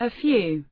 a few.